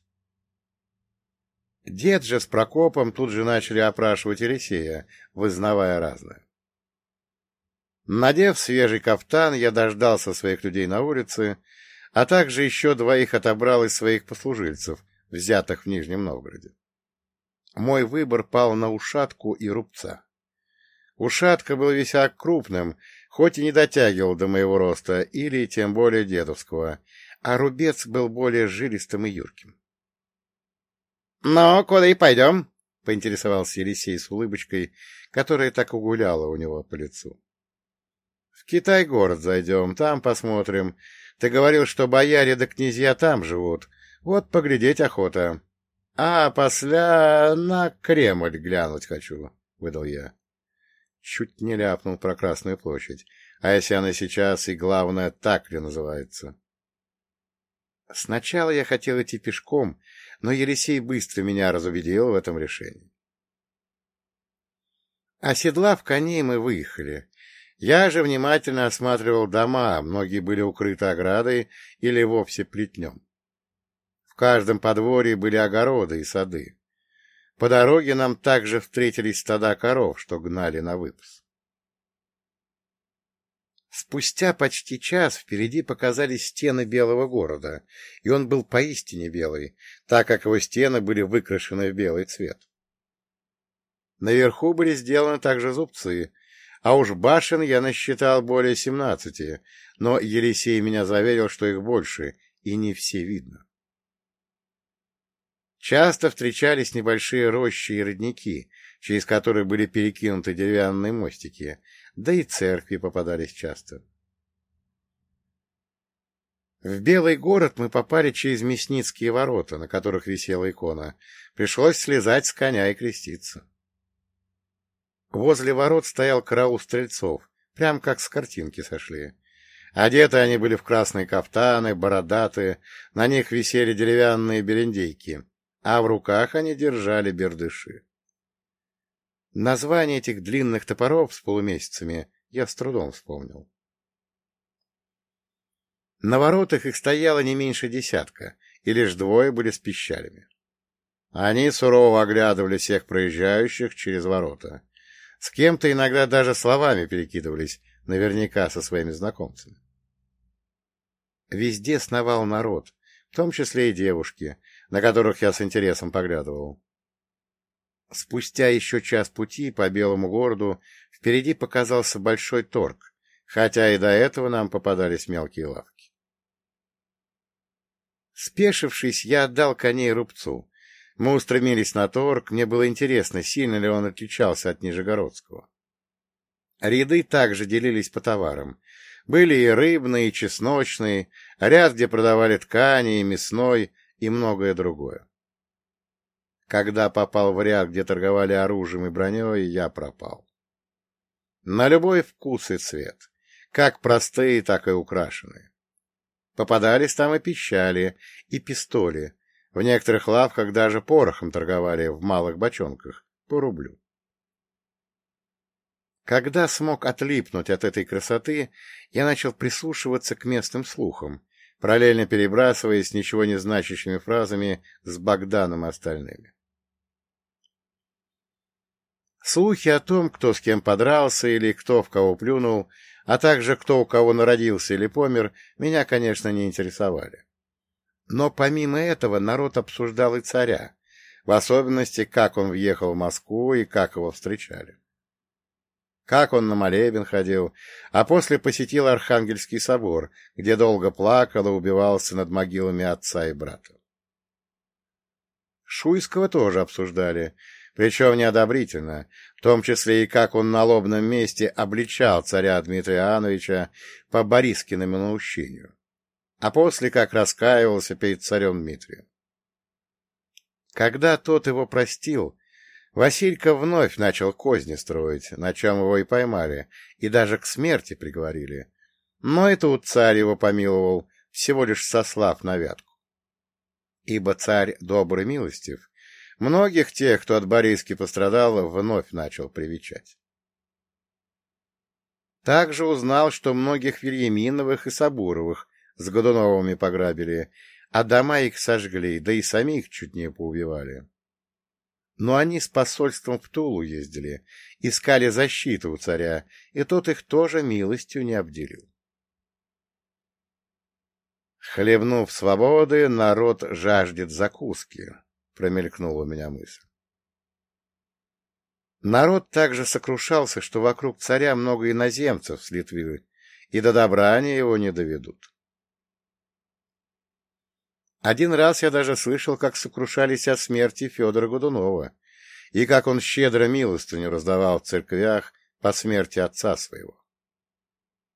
Дед же с Прокопом тут же начали опрашивать Елисея, вызнавая разное. Надев свежий кафтан, я дождался своих людей на улице а также еще двоих отобрал из своих послужильцев, взятых в Нижнем Новгороде. Мой выбор пал на ушатку и рубца. Ушатка был весьма крупным, хоть и не дотягивал до моего роста, или тем более дедовского, а рубец был более жилистым и юрким. — Ну, куда и пойдем? — поинтересовался Елисей с улыбочкой, которая так угуляла у него по лицу. — В Китай-город зайдем, там посмотрим, ты говорил, что бояре да князья там живут. Вот поглядеть охота. А после на Кремль глянуть хочу, — выдал я. Чуть не ляпнул про Красную площадь. А если она сейчас и, главное, так ли называется? Сначала я хотел идти пешком, но Елисей быстро меня разубедил в этом решении. Оседлав коней, мы выехали. Я же внимательно осматривал дома, многие были укрыты оградой или вовсе плетнем. В каждом подворье были огороды и сады. По дороге нам также встретились стада коров, что гнали на выпас. Спустя почти час впереди показались стены белого города, и он был поистине белый, так как его стены были выкрашены в белый цвет. Наверху были сделаны также зубцы, а уж башен я насчитал более семнадцати, но Елисей меня заверил, что их больше, и не все видно. Часто встречались небольшие рощи и родники, через которые были перекинуты деревянные мостики, да и церкви попадались часто. В Белый город мы попали через Мясницкие ворота, на которых висела икона. Пришлось слезать с коня и креститься. Возле ворот стоял караул стрельцов, прям как с картинки сошли. Одеты они были в красные кафтаны, бородатые, на них висели деревянные берендейки, а в руках они держали бердыши. Название этих длинных топоров с полумесяцами я с трудом вспомнил. На воротах их стояло не меньше десятка, и лишь двое были с пищалями. Они сурово оглядывали всех проезжающих через ворота. С кем-то иногда даже словами перекидывались, наверняка со своими знакомцами. Везде сновал народ, в том числе и девушки, на которых я с интересом поглядывал. Спустя еще час пути по Белому городу впереди показался большой торг, хотя и до этого нам попадались мелкие лавки. Спешившись, я отдал коней рубцу. Мы устремились на торг, мне было интересно, сильно ли он отличался от Нижегородского. Ряды также делились по товарам. Были и рыбные, и чесночные, ряд, где продавали ткани, и мясной, и многое другое. Когда попал в ряд, где торговали оружием и броней, я пропал. На любой вкус и цвет, как простые, так и украшенные. Попадались там и пищали, и пистоли. В некоторых лавках даже порохом торговали в малых бочонках, по рублю. Когда смог отлипнуть от этой красоты, я начал прислушиваться к местным слухам, параллельно перебрасываясь ничего не значащими фразами с Богданом и остальными. Слухи о том, кто с кем подрался или кто в кого плюнул, а также кто у кого народился или помер, меня, конечно, не интересовали. Но помимо этого народ обсуждал и царя, в особенности, как он въехал в Москву и как его встречали как он на молебен ходил, а после посетил Архангельский собор, где долго плакал и убивался над могилами отца и брата. Шуйского тоже обсуждали, причем неодобрительно, в том числе и как он на лобном месте обличал царя Дмитрия Иоанновича по Борискиному наущению, а после как раскаивался перед царем Дмитрием. Когда тот его простил, Василька вновь начал козни строить, на чем его и поймали, и даже к смерти приговорили. Но и тут царь его помиловал, всего лишь сослав на вятку. Ибо царь добрый милостив, многих тех, кто от Бориски пострадал, вновь начал привечать. Также узнал, что многих Вильяминовых и Сабуровых с Годуновыми пограбили, а дома их сожгли, да и самих чуть не поубивали. Но они с посольством в Тулу ездили, искали защиту у царя, и тот их тоже милостью не обделил. Хлебнув свободы, народ жаждет закуски, — промелькнула у меня мысль. Народ также сокрушался, что вокруг царя много иноземцев с Литвы, и до добра они его не доведут. Один раз я даже слышал, как сокрушались о смерти Федора Годунова, и как он щедро милостыню раздавал в церквях по смерти отца своего.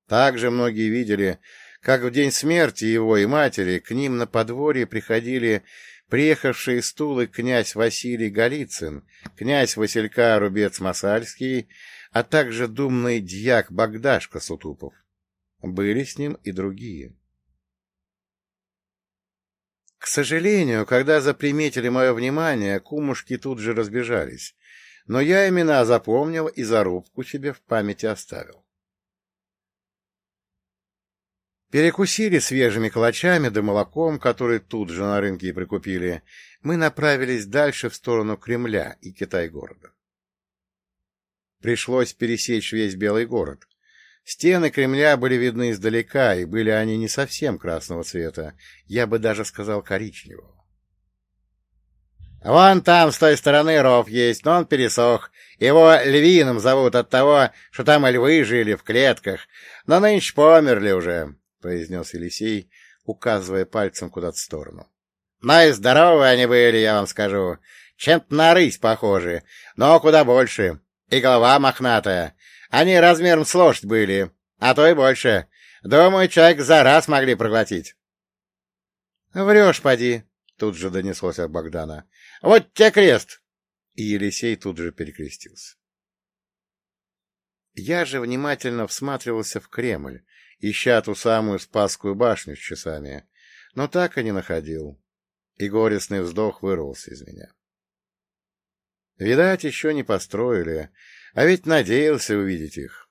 Также многие видели, как в день смерти его и матери к ним на подворье приходили приехавшие из Тулы князь Василий Голицын, князь Василька Рубец-Масальский, а также думный дьяк Богдашка Сутупов. Были с ним и другие. К сожалению, когда заприметили мое внимание, кумушки тут же разбежались, но я имена запомнил и зарубку себе в памяти оставил. Перекусили свежими калачами да молоком, которые тут же на рынке и прикупили, мы направились дальше в сторону Кремля и Китай-города. Пришлось пересечь весь Белый город, Стены Кремля были видны издалека, и были они не совсем красного цвета, я бы даже сказал коричневого. «Вон там, с той стороны, ров есть, но он пересох. Его львиным зовут от того, что там львы жили в клетках, но нынче померли уже», — произнес Елисей, указывая пальцем куда-то в сторону. «Ну и здоровые они были, я вам скажу. Чем-то на рысь похожи, но куда больше. И голова мохнатая. Они размером с лошадь были, а то и больше. Думаю, человек за раз могли проглотить. — Врешь, поди, — тут же донеслось от Богдана. — Вот тебе крест! И Елисей тут же перекрестился. Я же внимательно всматривался в Кремль, ища ту самую Спасскую башню с часами, но так и не находил, и горестный вздох вырвался из меня. Видать, еще не построили, а ведь надеялся увидеть их.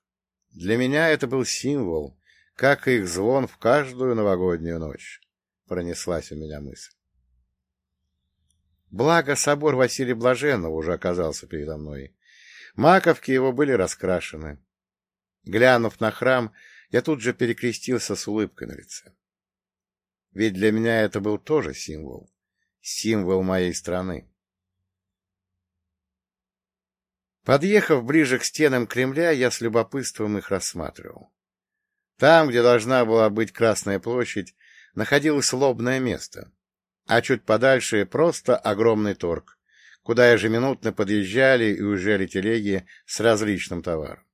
Для меня это был символ, как их звон в каждую новогоднюю ночь. Пронеслась у меня мысль. Благо, собор Василия Блаженного уже оказался передо мной. Маковки его были раскрашены. Глянув на храм, я тут же перекрестился с улыбкой на лице. Ведь для меня это был тоже символ. Символ моей страны. Подъехав ближе к стенам Кремля, я с любопытством их рассматривал. Там, где должна была быть Красная площадь, находилось лобное место, а чуть подальше просто огромный торг, куда ежеминутно подъезжали и уезжали телеги с различным товаром.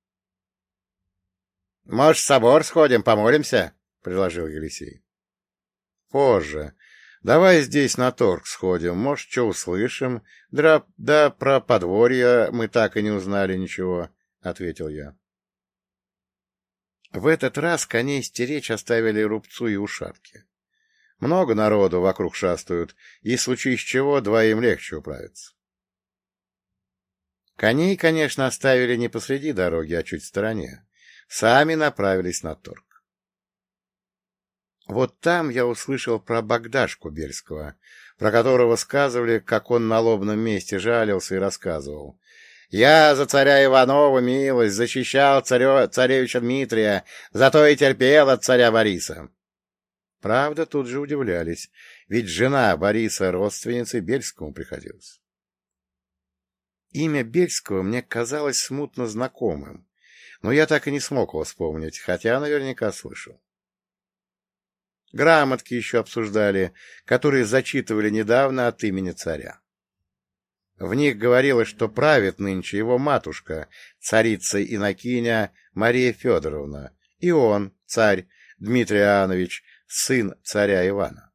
— Может, в собор сходим, помолимся? — предложил Елисей. — Позже. Давай здесь на торг сходим, может, что услышим. Да, да про подворье мы так и не узнали ничего, — ответил я. В этот раз коней стеречь оставили рубцу и ушатки. Много народу вокруг шастают, и, случись чего, двоим легче управиться. Коней, конечно, оставили не посреди дороги, а чуть в стороне. Сами направились на торг. Вот там я услышал про Богдашку Бельского, про которого сказывали, как он на лобном месте жалился и рассказывал. «Я за царя Иванова милость защищал царё, царевича Дмитрия, зато и терпел от царя Бориса». Правда, тут же удивлялись, ведь жена Бориса родственницей Бельскому приходилась. Имя Бельского мне казалось смутно знакомым, но я так и не смог его вспомнить, хотя наверняка слышал. Грамотки еще обсуждали, которые зачитывали недавно от имени царя. В них говорилось, что правит нынче его матушка, царица Инокиня Мария Федоровна, и он, царь Дмитрий Иоаннович, сын царя Ивана.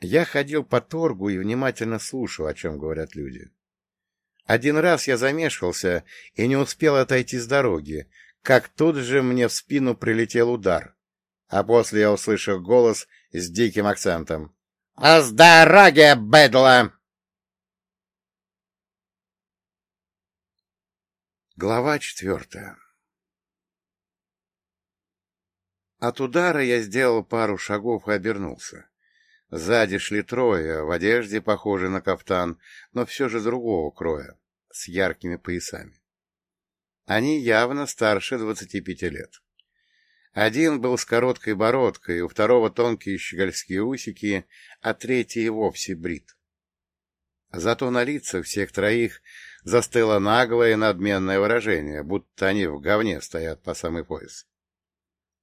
Я ходил по торгу и внимательно слушал, о чем говорят люди. Один раз я замешкался и не успел отойти с дороги, как тут же мне в спину прилетел удар, а после я услышал голос с диким акцентом. — С дороги, быдло! Глава четвертая От удара я сделал пару шагов и обернулся. Сзади шли трое, в одежде, похожей на кафтан, но все же другого кроя, с яркими поясами. Они явно старше двадцати пяти лет. Один был с короткой бородкой, у второго тонкие щегольские усики, а третий вовсе брит. Зато на лицах всех троих застыло наглое надменное выражение, будто они в говне стоят по самый пояс.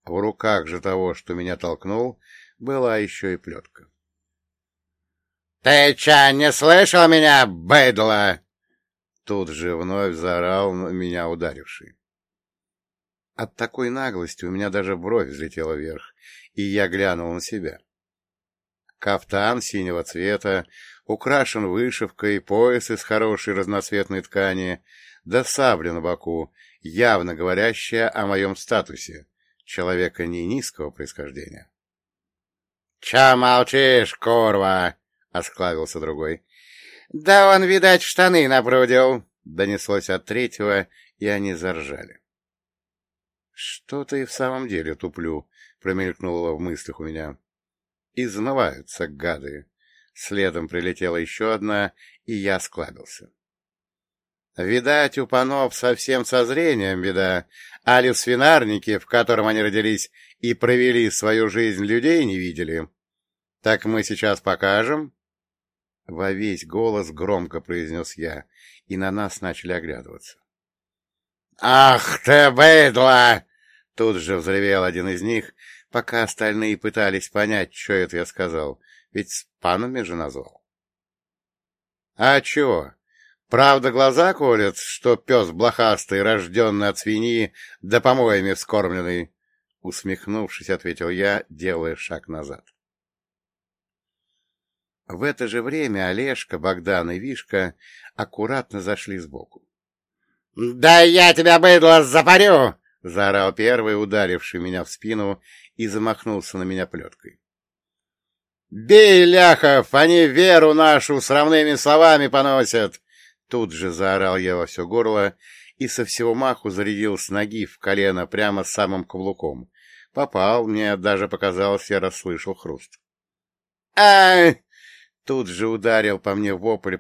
В руках же того, что меня толкнул, была еще и плетка. — Ты че, не слышал меня, быдло? Тут же вновь заорал меня ударивший. От такой наглости у меня даже бровь взлетела вверх, и я глянул на себя. Кафтан синего цвета, украшен вышивкой, пояс из хорошей разноцветной ткани, да сабля на боку, явно говорящая о моем статусе, человека не низкого происхождения. — Ча молчишь, курва? — осклавился другой. — Да он, видать, штаны напрудил, — донеслось от третьего, и они заржали. — Что-то и в самом деле туплю, — промелькнуло в мыслях у меня. Измываются гады. Следом прилетела еще одна, и я склабился. Видать, у панов совсем со зрением беда, али в свинарнике, в котором они родились и провели свою жизнь, людей не видели. Так мы сейчас покажем? Во весь голос громко произнес я, и на нас начали оглядываться. «Ах ты, быдло!» Тут же взревел один из них, пока остальные пытались понять, что это я сказал, ведь с панами же назвал. «А чего? Правда, глаза колят, что пес блохастый, рожденный от свиньи, да помоями вскормленный?» Усмехнувшись, ответил я, делая шаг назад. В это же время Олежка, Богдан и Вишка аккуратно зашли сбоку. — Да я тебя, быдло, запарю! — заорал первый, ударивший меня в спину, и замахнулся на меня плеткой. «Бей, ляхов! Они веру нашу с равными словами поносят!» Тут же заорал я во все горло и со всего маху зарядил с ноги в колено прямо самым каблуком. Попал, мне даже показалось, я расслышал хруст. а Тут же ударил по мне вопль